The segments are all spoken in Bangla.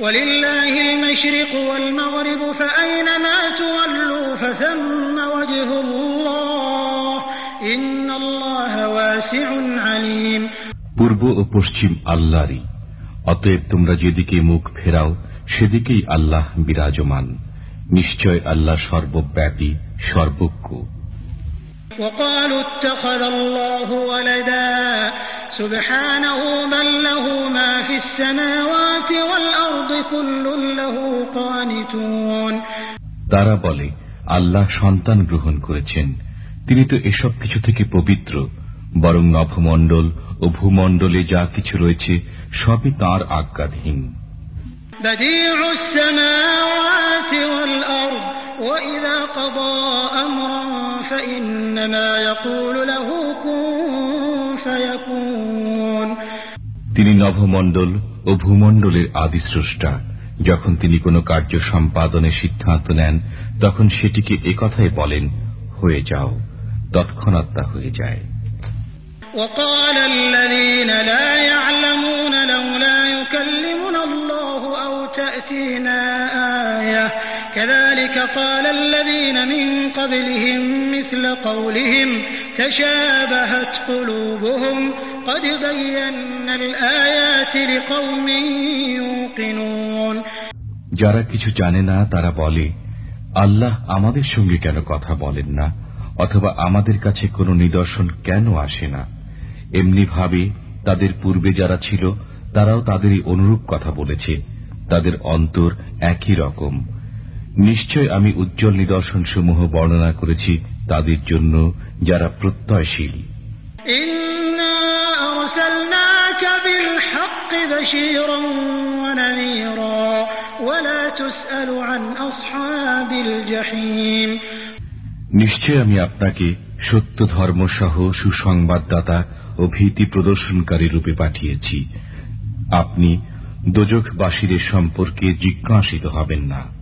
ولله المشرق والمغرب فأينما تولوا فثم وجه الله إن الله واسع عليم পূর্ব ও পশ্চিম আল্লাহরই অতএব তোমরা যেদিকে মুখ ফেরাও সেদিকেই আল্লাহ বিরাজমান নিশ্চয় আল্লাহ সর্বব্যাপী সর্বজ্ঞ وقالوا اتخذ الله ولدا سبحانه بل له ما في السماوات والأرض كل له قانتون তারা বলে আল্লাহ সন্তান গ্রহণ করেছেন তিনি তো এসব কিছু থেকে পবিত্র বরং নভমণ্ডল ও ভূমণ্ডলে যা কিছু রয়েছে সবই তাঁর আজ্ঞাধীন بديع السماوات والأرض وإذا قضى أمرا فإنما يقول له كن নভমণ্ডল ও ভূমণ্ডলের আদিস্রষ্টা যখন তিনি কোনো কার্য সম্পাদনের সিদ্ধান্ত নেন তখন সেটিকে একথাই বলেন হয়ে যাও তৎক্ষণাৎ তা হয়ে যায় وقال الذين لا يعلمون لولا يكلمنا الله أو تأتينا آية كذلك قال الذين من قبلهم مثل قولهم تشابهت قلوبهم قد بينا الآيات لقوم يوقنون যারা কিছু জানে না তারা বলে আল্লাহ আমাদের সঙ্গে কেন কথা বলেন না অথবা আমাদের কাছে কোনো নিদর্শন কেন আসে না এমনি ভাবে তাদের পূর্বে যারা ছিল তারাও তাদেরই অনুরূপ কথা বলেছে তাদের অন্তর একই রকম নিশ্চয় আমি উজ্জ্বল নিদর্শনসমূহ বর্ণনা করেছি তাদের জন্য যারা প্রত্যয়শীল। নিশ্চয় আমি আপনাকে সত্য ধর্ম সহ সুসংবাদদাতা ও ভীতি প্রদর্শনকারী রূপে পাঠিয়েছি। আপনি দোজখবাসীদের সম্পর্কে জিজ্ঞাসিত হবেন না।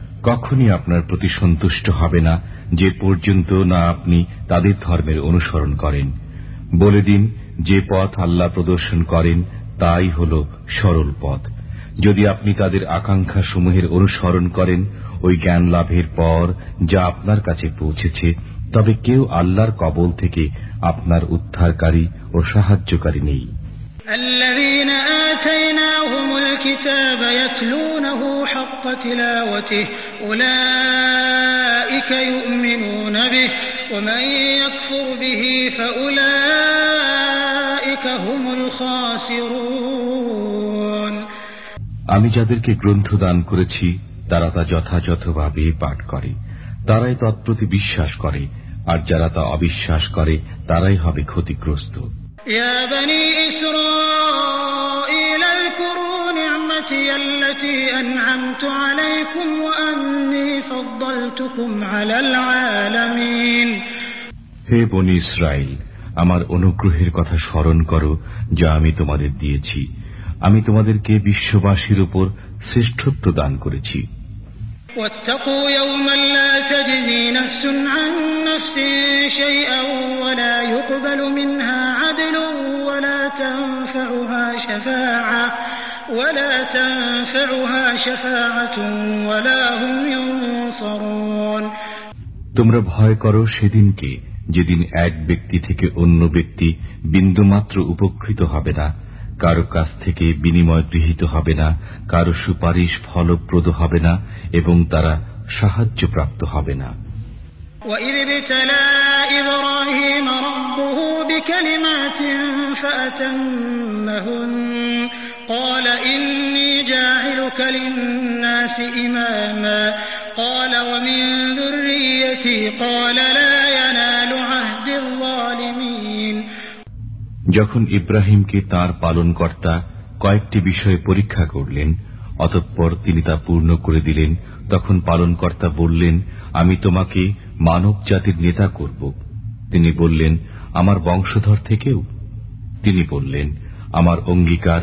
কখনই আপনার প্রতি সন্তুষ্ট হবে না যে পর্যন্ত না আপনি তাদের ধর্মের অনুসরণ করেন বলে দিন যে পথ আল্লাহ প্রদর্শন করেন তাই হল সরল পথ যদি আপনি তাদের আকাঙ্ক্ষা সমূহের অনুসরণ করেন ওই জ্ঞান লাভের পর যা আপনার কাছে পৌঁছেছে তবে কেউ আল্লাহর কবল থেকে আপনার উদ্ধারকারী ও সাহায্যকারী নেই الذين آتيناهم الكتاب يتلونه حق تلاوته أولئك يؤمنون به ومن يكفر به فأولئك هم الخاسرون আমি যাদেরকে গ্রন্থ দান করেছি তারা তা যথাযথভাবে পাঠ করে তারাই তৎপ্রতি বিশ্বাস করে আর যারা তা অবিশ্বাস করে তারাই হবে ক্ষতিগ্রস্ত يا بني إسرائيل হে বনি ইসরায়েল আমার অনুগ্রহের কথা স্মরণ করো যা আমি তোমাদের দিয়েছি আমি তোমাদেরকে বিশ্ববাসীর উপর শ্রেষ্ঠত্ব দান করেছি واتقوا يوما لا تجزي نفس عن نفس شيئا ولا يقبل منها عدل ولا تنفعها شفاعة ولا تنفعها شفاعة ولا هم ينصرون তোমরা ভয় করো সেদিনকে যেদিন এক ব্যক্তি থেকে অন্য ব্যক্তি বিন্দুমাত্র উপকৃত হবে না কারো কাছ থেকে বিনিময় গৃহীত হবে না কারো সুপারিশ ফলপ্রদ হবে না এবং তারা সাহায্যপ্রাপ্ত হবে না وإذ ابتلى إبراهيم ربه بكلمات فأتمهن قال إني جاعلك للناس إماما قال ومن ذريتي قال لا ينال عهد الظالمين যখন ইব্রাহিমকে তার পালনকর্তা কয়েকটি বিষয়ে পরীক্ষা করলেন অতঃপর তিনি তা পূর্ণ করে দিলেন তখন পালনকর্তা বললেন আমি তোমাকে মানব জাতির নেতা করব তিনি বললেন আমার বংশধর থেকেও তিনি বললেন আমার অঙ্গীকার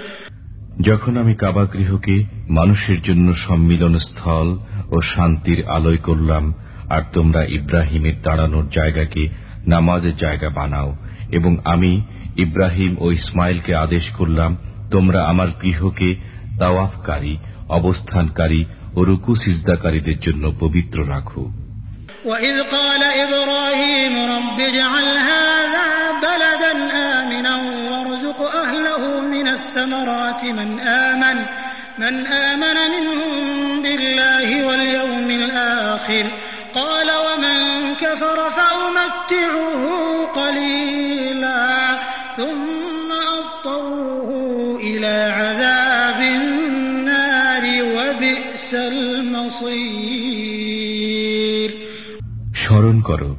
যখন আমি কাবাগৃহকে মানুষের জন্য সম্মিলন স্থল ও শান্তির আলোয় করলাম আর তোমরা ইব্রাহিমের দাঁড়ানোর জায়গাকে নামাজের জায়গা বানাও এবং আমি ইব্রাহিম ও ইসমাইলকে আদেশ করলাম তোমরা আমার গৃহকে তাওয়াফকারী অবস্থানকারী ও রুকু সিজদাকারীদের জন্য পবিত্র রাখো وإذ قال إبراهيم رب اجعل هذا الثمرات من آمن من آمن منهم بالله واليوم الآخر قال ومن كفر فأمتعه قليلا ثم أضطره إلى عذاب النار وبئس المصير স্মরণ করো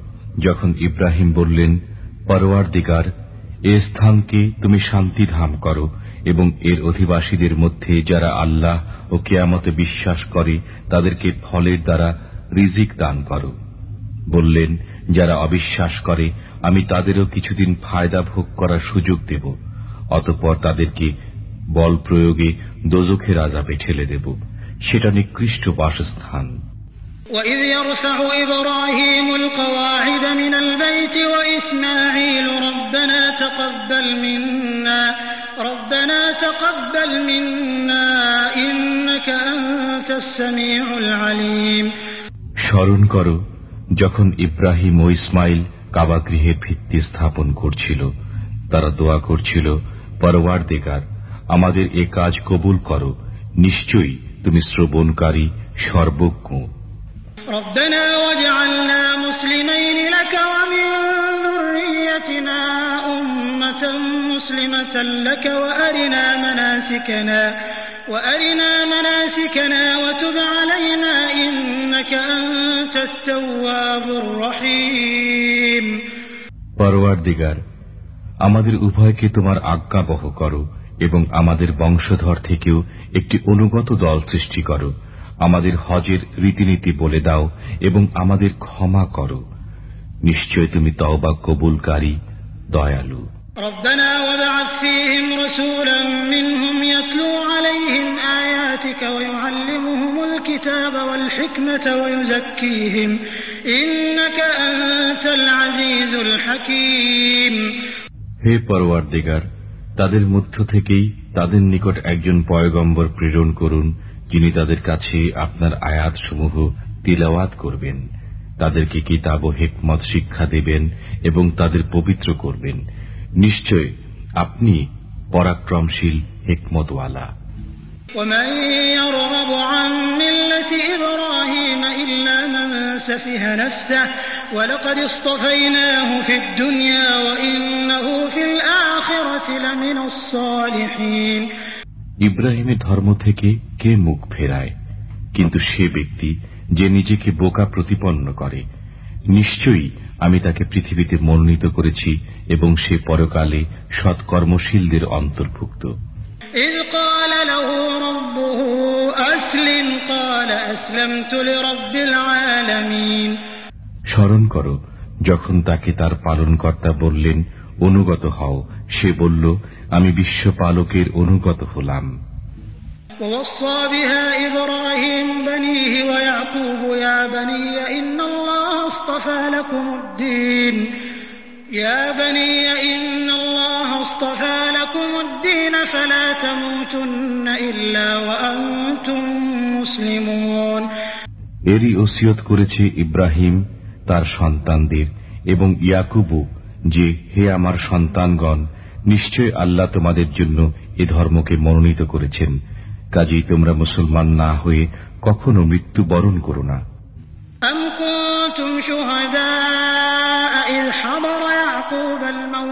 যখন ইব্রাহিম বললেন পরওয়ার দিগার এ স্থানকে তুমি শান্তিধাম করো এবং এর অধিবাসীদের মধ্যে যারা আল্লাহ ও কেয়ামতে বিশ্বাস করে তাদেরকে ফলের দ্বারা রিজিক দান করো বললেন যারা অবিশ্বাস করে আমি তাদেরও কিছুদিন ফায়দা ভোগ করার সুযোগ দেব অতপর তাদেরকে বল প্রয়োগে দোজখের আজাবে ঠেলে দেব সেটা নিকৃষ্ট বাসস্থান وإذ يرفع إبراهيم القواعد من البيت وإسماعيل ربنا تقبل منا ربنا تقبل منا إنك أنت السميع العليم স্মরণ করো যখন ইব্রাহিম ও ইসমাইল কাবাগৃহের ভিত্তি স্থাপন করছিল তারা দোয়া করছিল পরওয়ার দেগার আমাদের এ কাজ কবুল করো নিশ্চয়ই তুমি শ্রবণকারী সর্বজ্ঞ ربنا واجعلنا مسلمين لك ومن ذريتنا أمة مسلمة لك وأرنا مناسكنا وأرنا مناسكنا وتب علينا إنك أنت التواب الرحيم পরওয়ার দিগার আমাদের উভয়কে তোমার আজ্ঞাবহ করো এবং আমাদের বংশধর থেকেও একটি অনুগত দল সৃষ্টি করো আমাদের হজের রীতিনীতি বলে দাও এবং আমাদের ক্ষমা করো নিশ্চয় তুমি তওবা কবুলকারী দয়ালু ربنا وابعث فيهم رسولا منهم يتلو عليهم آياتك ويعلمهم الكتاب والحكمة ويزكيهم إنك أنت العزيز الحكيم হে পরওয়ার দিগার তাদের মধ্য থেকেই তাদের নিকট একজন পয়গম্বর প্রেরণ করুন যিনি তাদের কাছে আপনার আয়াতসমূহ তিলাওয়াত করবেন তাদেরকে কিতাব ও হেকমত শিক্ষা দেবেন এবং তাদের পবিত্র করবেন নিশ্চয় আপনি পরাক্রমশীল হেকমতওয়ালা ومن يرغب عن ملة إبراهيم إلا من سفه نفسه ولقد اصطفيناه في الدنيا وإنه في الآخرة لمن الصالحين ইব্রাহিমের ধর্ম থেকে কে মুখ ফেরায় কিন্তু সে ব্যক্তি যে নিজেকে বোকা প্রতিপন্ন করে নিশ্চয়ই আমি তাকে পৃথিবীতে মনোনীত করেছি এবং সে পরকালে সৎকর্মশীলদের অন্তর্ভুক্ত إذ قال له ربه أسلم قال أسلمت لرب العالمين স্মরণ করো যখন তাকে তার পালনকর্তা বললেন অনুগত হও সে বলল আমি বিশ্বপালকের অনুগত হলাম ووصى بها إبراهيم بنيه ويعقوب يا بني إن الله اصطفى لكم الدين يا بني إن الله اصطفى لكم الدين فلا تموتن إلا وأنتم مسلمون এরই ওসিয়ত করেছে ইব্রাহিম তার সন্তানদের এবং ইয়াকুবু যে হে আমার সন্তানগণ নিশ্চয় আল্লাহ তোমাদের জন্য এ ধর্মকে মনোনীত করেছেন কাজেই তোমরা মুসলমান না হয়ে কখনো মৃত্যুবরণ করো না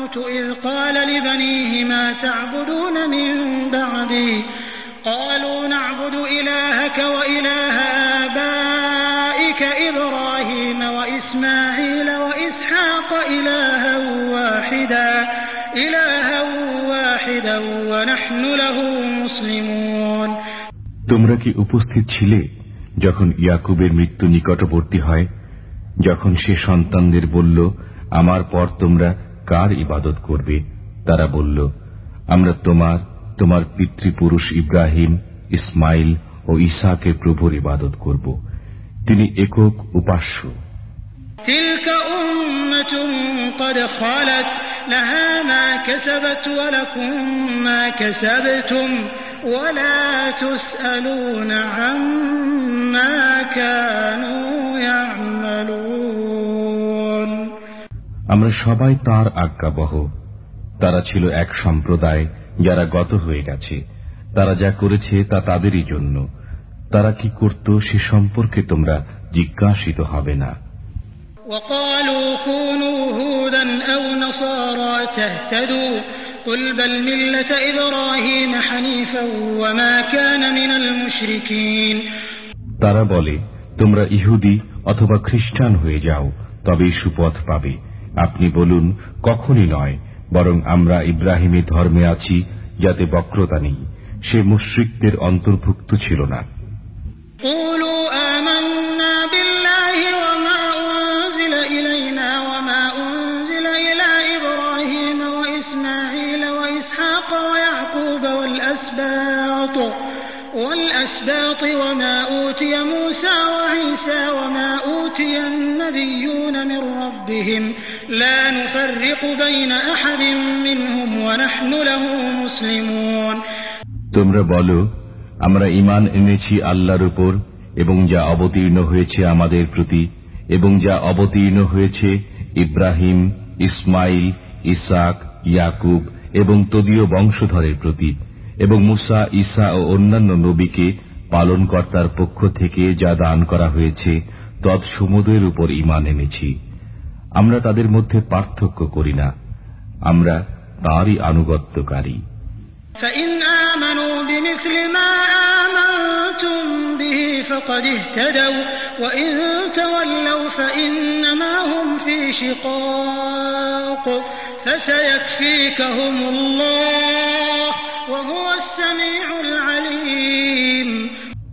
الموت إذ قال لبنيه ما تعبدون من بعدي قالوا نعبد إلهك وإله آبائك إبراهيم وإسماعيل وإسحاق إلها واحدا إلها واحدا ونحن له مسلمون তোমরা কি উপস্থিত ছিলে যখন ইয়াকুবের মৃত্যু নিকটবর্তী হয় যখন সে সন্তানদের বলল আমার পর তোমরা কার ইবাদত করবে? তারা বলল, আমরা তোমার তোমার পিতৃপুরুষ ইব্রাহিম, ইসমাইল ও ইসাকের প্রভুর ইবাদত করব। তিনি একক উপাস্য। আমরা সবাই তার আজ্ঞাবহ। তারা ছিল এক সম্প্রদায় যারা গত হয়ে গেছে। তারা যা করেছে তা তাদেরই জন্য। তারা কি করত সে সম্পর্কে তোমরা জিজ্ঞাসিত হবে না। তারা বলে তোমরা ইহুদি অথবা খ্রিস্টান হয়ে যাও তবেই সুপথ পাবে। আপনি বলুন কখনই নয় বরং আমরা ইব্রাহিমের ধর্মে আছি যাতে বক্রতা নেই সে মুশ্রিকদের অন্তর্ভুক্ত ছিল না والأسباط وما أوتي موسى وعيسى وما أوتي النبيون من ربهم তোমরা বলো, আমরা ইমান এনেছি আল্লাহর উপর এবং যা অবতীর্ণ হয়েছে আমাদের প্রতি এবং যা অবতীর্ণ হয়েছে ইব্রাহিম, ইসমাইল, ইসাক, ইয়াকুব এবং তদীয় বংশধরের প্রতি এবং মুসা ইসা ও অন্যান্য নবীকে পালনকর্তার পক্ষ থেকে যা দান করা হয়েছে তৎসমুদের উপর ইমান এনেছি। আমরা তাদের মধ্যে পার্থক্য করি না। আমরা তারই আনুগত্যকারী।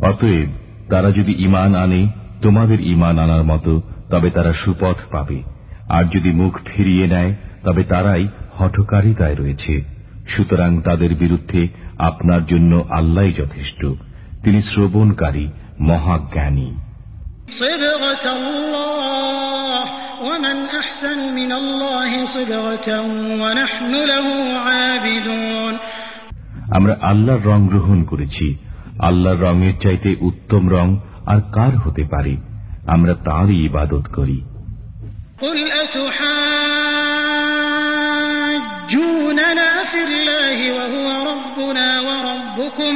অতএব তারা যদি ইমান আনে তোমাদের ইমান আনার মতো তবে তারা সুপথ পাবে। আর যদি মুখ ফিরিয়ে নেয় তবে তারাই হঠকারিতায় রয়েছে। সুতরাং তাদের বিরুদ্ধে আপনার জন্য আল্লাহ যথেষ্ট। তিনি শ্রবণকারী মহাজ্ঞানী। আমরা আল্লাহর রং গ্রহণ করেছি। আল্লাহর রঙের চাইতে উত্তম রং আর কার হতে পারে? আমরা তাঁরই ইবাদত করি। قل أتحاجوننا في الله وهو ربنا وربكم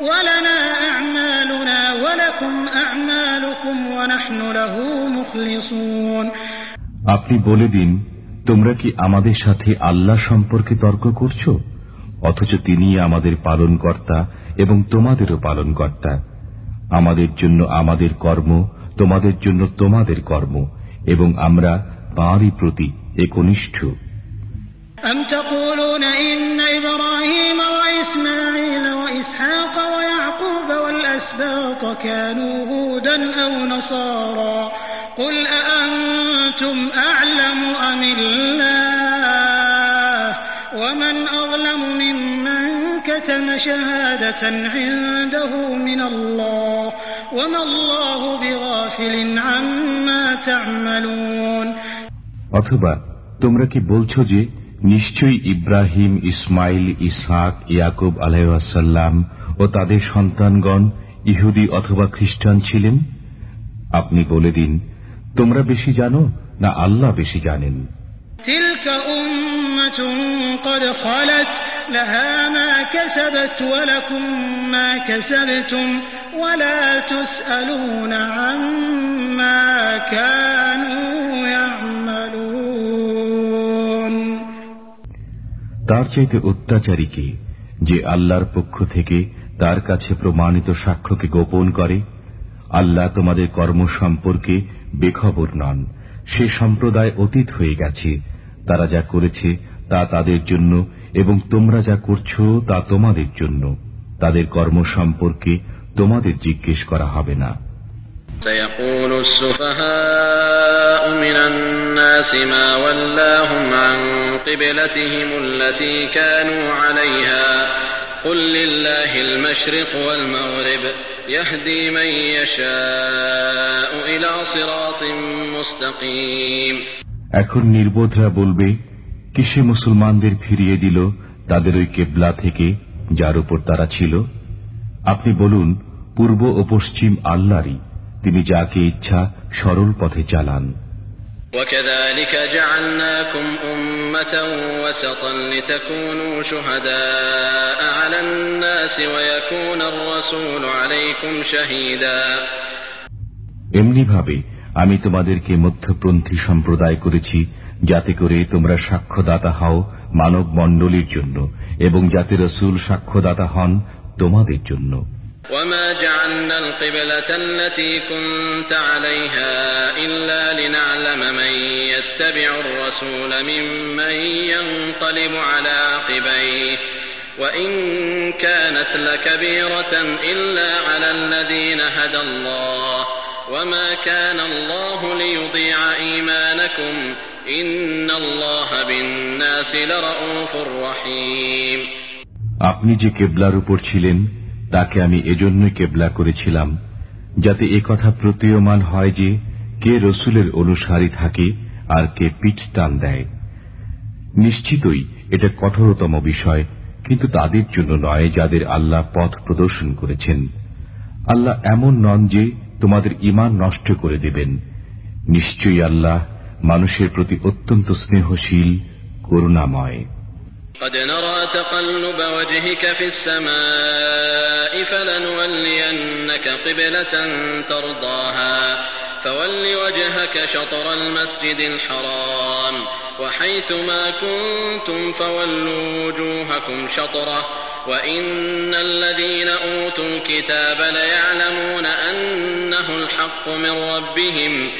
ولنا أعمالنا ولكم أعمالكم ونحن له مخلصون আপনি বলে দিন তোমরা কি আমাদের সাথে আল্লাহ সম্পর্কে তর্ক করছো অথচ তিনি আমাদের পালনকর্তা এবং তোমাদেরও পালনকর্তা আমাদের জন্য আমাদের কর্ম তোমাদের জন্য তোমাদের কর্ম এবং আমরা তাঁরই প্রতি একনিষ্ঠ أم تقولون إن إبراهيم وإسماعيل وإسحاق ويعقوب والأسباط كانوا هودا أو نصارى قل أأنتم أعلم أم الله ومن أظلم ممن كتم شهادة عنده من الله অথবা তোমরা কি বলছো যে নিশ্চয়ই ইব্রাহিম, ইসমাইল, ইসহাক, ইয়াকুব আলাইসাল্লাম ও তাদের সন্তানগণ ইহুদি অথবা খ্রিস্টান ছিলেন? আপনি বলে দিন, তোমরা বেশি জানো না আল্লাহ বেশি জানেন? তিলকা উম্মাতুন কদ খালাত ولا تسألون عما كانوا يعملون তার চাইতে অত্যাচারীকে যে আল্লাহর পক্ষ থেকে তার কাছে প্রমাণিত সাক্ষ্যকে গোপন করে আল্লাহ তোমাদের কর্ম সম্পর্কে বেখবর নন সে সম্প্রদায় অতীত হয়ে গেছে তারা যা করেছে তা তাদের জন্য এবং তোমরা যা করছ তা তোমাদের জন্য তাদের কর্ম সম্পর্কে তোমাদের জিজ্ঞেস করা হবে না سيقول السفهاء من الناس ما ولاهم عن قبلتهم التي كانوا عليها قل لله المشرق والمغرب يهدي من يشاء إلى صراط مستقيم এখন নির্বোধরা বলবে কিসে মুসলমানদের ফিরিয়ে দিল তাদের ওই কেবলা থেকে যার উপর তারা ছিল আপনি বলুন পূর্ব ও পশ্চিম আল্লাহরই তিনি যাকে ইচ্ছা সরল পথে চালান وكذلك جعلناكم أمة وسطا لتكونوا شهداء على الناس ويكون الرسول عليكم شهيدا এমনিভাবে আমি তোমাদেরকে মধ্যপন্থী সম্প্রদায় করেছি যাতে করে তোমরা সাক্ষ্যদাতা হও মানব মণ্ডলীর জন্য এবং যাতে রসুল সাক্ষ্যদাতা হন তোমাদের জন্য وما جعلنا القبلة التي كنت عليها إلا لنعلم من يتبع الرسول ممن ينقلب على عقبيه وإن كانت لكبيرة إلا على الذين هدى الله وما كان الله ليضيع إيمانكم আপনি যে কেবলার উপর ছিলেন, তাকে আমি এজন্য কেবলা করেছিলাম, যাতে এ কথা প্রতীয়মান হয় যে কে রসুলের অনুসারী থাকে আর কে পিঠ টান দেয়। নিশ্চিতই এটা কঠোরতম বিষয়, কিন্তু তাদের জন্য নয় যাদের আল্লাহ পথ প্রদর্শন করেছেন। আল্লাহ এমন নন যে তোমাদের ইমান নষ্ট করে দেবেন। নিশ্চয়ই আল্লাহ মানুষের প্রতি অত্যন্ত স্নেহশীল করুণাময় قد نرى تقلب وجهك في السماء فلنولينك قبلة ترضاها فول وجهك شطر المسجد الحرام وحيث ما كنتم فولوا وجوهكم شطره وإن الذين أوتوا الكتاب ليعلمون أنه الحق من ربهم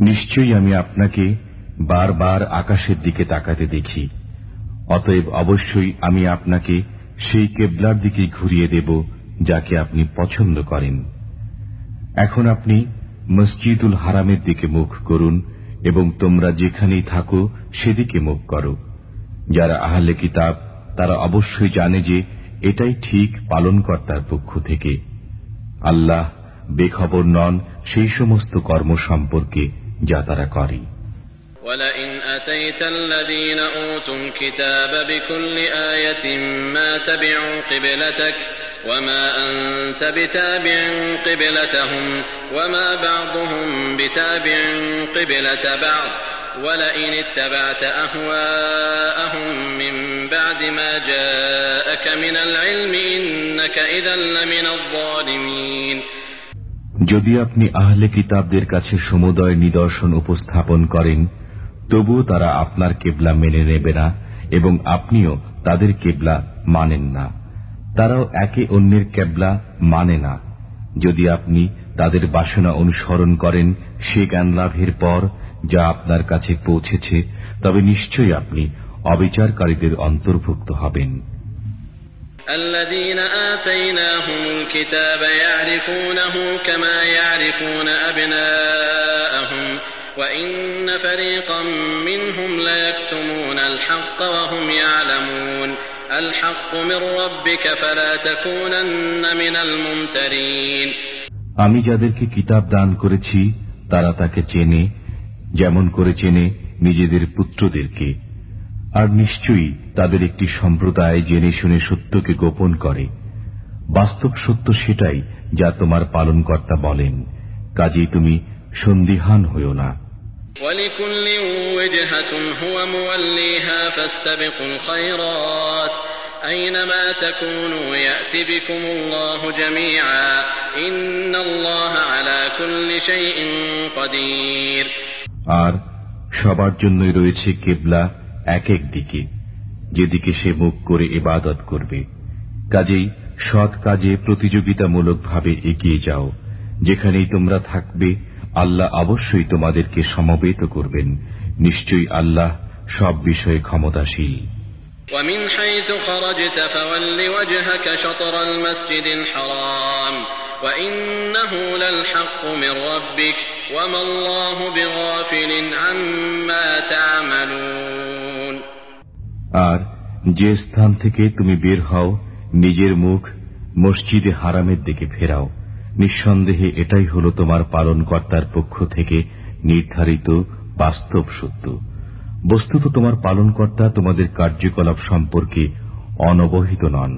নিশ্চয়ই আমি আপনাকে বারবার আকাশের দিকে তাকাতে দেখি। অতএব অবশ্যই আমি আপনাকে সেই কেবলার দিকে ঘুরিয়ে দেব, যাকে আপনি পছন্দ করেন। এখন আপনি মসজিদুল হারামের দিকে মুখ করুন এবং তোমরা যেখানেই থাকো সেদিকে মুখ করো। যারা আহলে কিতাব, তারা অবশ্যই জানে যে এটাই ঠিক পালনকর্তার পক্ষ থেকে আল্লাহ বেখবর নন সেই সমস্ত কর্ম সম্পর্কে যা তারা করে ولئن أتيت الذين أوتوا الكتاب بكل آية ما تبعوا قبلتك وما أنت بتابع قبلتهم وما بعضهم بتابع قبلة بعض ولئن اتبعت أهواءهم من بعد ما جاءك যদি আপনি আহলে কিতাবদের কাছে সমুদয় নিদর্শন উপস্থাপন করেন, তবুও তারা আপনার কেবলা মেনে নেবে না এবং আপনিও তাদের কেবলা মানেন না। তারাও একে অন্যের কেবলা মানে না। যদি আপনি তাদের বাসনা অনুসরণ করেন সে জ্ঞান লাভের পর যা আপনার কাছে পৌঁছেছে, তবে নিশ্চয়ই আপনি অবিচারকারীদের অন্তর্ভুক্ত হবেন। الذين آتيناهم الكتاب يعرفونه كما يعرفون أبناءهم وإن فريقا منهم ليكتمون الحق وهم يعلمون الحق من ربك فلا تكونن من الممترين আমি যাদেরকে কিতাব দান করেছি তারা তাকে চেনে যেমন করে চেনে নিজেদের পুত্রদেরকে আর নিশ্চয়ই তাদের একটি সম্প্রদায় জেনে শুনে সত্যকে গোপন করে। বাস্তব সত্য সেটাই যা তোমার পালনকর্তা বলেন। কাজেই তুমি সন্দিহান হইও না। আর সবার জন্যই রয়েছে কেবলা এক এক দিকে যেদিকে সে মুখ করে ইবাদত করবে কাজেই সৎ কাজে প্রতিযোগিতামূলকভাবে এগিয়ে যাও যেখানেই তোমরা থাকবে আল্লাহ অবশ্যই তোমাদেরকে সমবেত করবেন নিশ্চয়ই আল্লাহ সব বিষয়ে ক্ষমতাশীল ومن حيث خرجت فول وجهك شطر المسجد الحرام وإنه للحق من ربك وما الله بغافل عما تعملون আর যে স্থান থেকে তুমি বের হও নিজের মুখ মসজিদে হারামের দিকে ফেরাও নিঃসন্দেহে এটাই হল তোমার পালনকর্তার পক্ষ থেকে নির্ধারিত বাস্তব সত্য বস্তুত তোমার পালনকর্তা তোমাদের কার্যকলাপ সম্পর্কে অনবহিত নন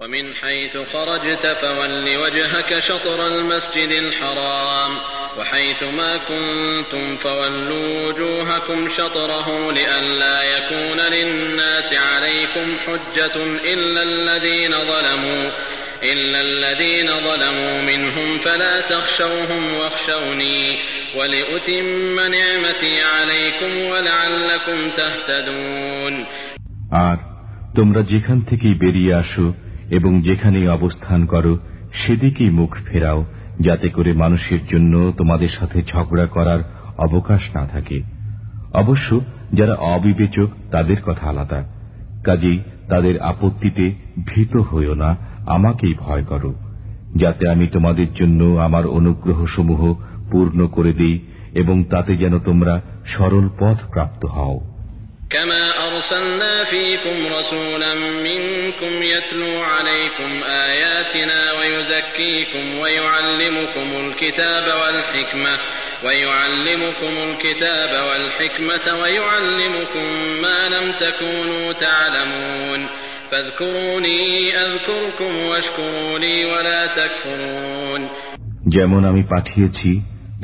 ومن حيث خرجت فول وجهك شطر المسجد الحرام وحيث ما كنتم فولوا وجوهكم شطره لئلا يكون للناس عليكم حجة إلا الذين ظلموا إلا الذين ظلموا منهم فلا تخشوهم واخشوني ولأتم نعمتي عليكم ولعلكم تهتدون আর তোমরা যেখান থেকেই বেরিয়ে আসো এবং যেখানেই অবস্থান করো সেদিকেই মুখ ফেরাও যাতে করে মানুষের জন্য তোমাদের সাথে ঝগড়া করার অবকাশ না থাকে। অবশ্য যারা অবিবেচক, তাদের কথা আলাদা। কাজেই তাদের আপত্তিতে ভীত হইও না, আমাকেই ভয় করো। যাতে আমি তোমাদের জন্য আমার অনুগ্রহসমূহ পূর্ণ করে দিই এবং তাতে যেন তোমরা সরল পথ প্রাপ্ত হও। কেমন أرسلنا فيكم رسولا منكم يتلو عليكم آياتنا ويزكيكم ويعلمكم الكتاب والحكمة ويعلمكم الكتاب والحكمة ويعلمكم ما لم تكونوا تعلمون فاذكروني أذكركم واشكروا لي ولا تكفرون যেমন আমি পাঠিয়েছি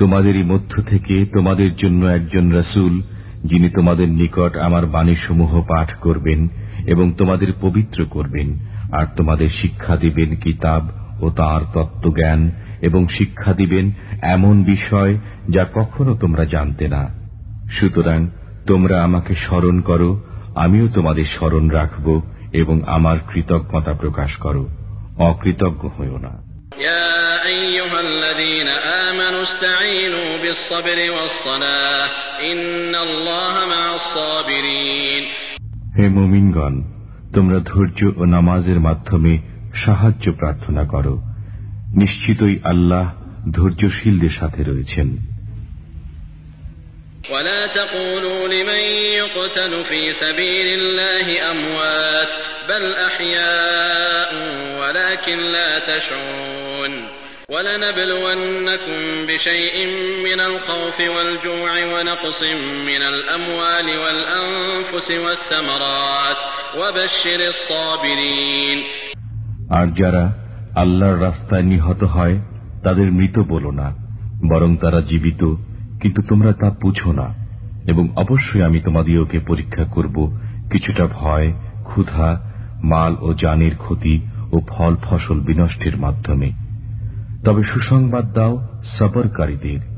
তোমাদেরই মধ্য থেকে তোমাদের জন্য একজন রসুল যিনি তোমাদের নিকট আমার বাণীসমূহ পাঠ করবেন এবং তোমাদের পবিত্র করবেন, আর তোমাদের শিক্ষা দিবেন কিতাব ও তাঁর তত্ত্বজ্ঞান, এবং শিক্ষা দিবেন এমন বিষয় যা কখনো তোমরা জানতে না। সুতরাং তোমরা আমাকে স্মরণ করো, আমিও তোমাদের স্মরণ রাখব এবং আমার কৃতজ্ঞতা প্রকাশ করো। অকৃতজ্ঞ হইও না। يا أيها الذين آمنوا استعينوا بالصبر والصلاة إن الله مع الصابرين হে মুমিনগণ তোমরা ধৈর্য ও নামাজের মাধ্যমে সাহায্য প্রার্থনা করো নিশ্চিতই আল্লাহ ধৈর্যশীলদের সাথে রয়েছেন ولا تقولوا لمن يقتل في سبيل الله أموات بل أحياء ولكن لا تشعرون ولنبلونكم بشيء من الخوف والجوع ونقص من الأموال والأنفس والثمرات وبشر الصابرين আর যারা আল্লাহর রাস্তায় নিহত হয় তাদের মৃত বলো না বরং তারা জীবিত কিন্তু তোমরা তা বুঝো না এবং অবশ্যই আমি তোমাদিওকে পরীক্ষা করব কিছুটা ভয় ক্ষুধা মাল ও জানের ক্ষতি ও ফল ফসল বিনষ্টের মাধ্যমে। তবে সুসংবাদ দাও সবরকারীদের।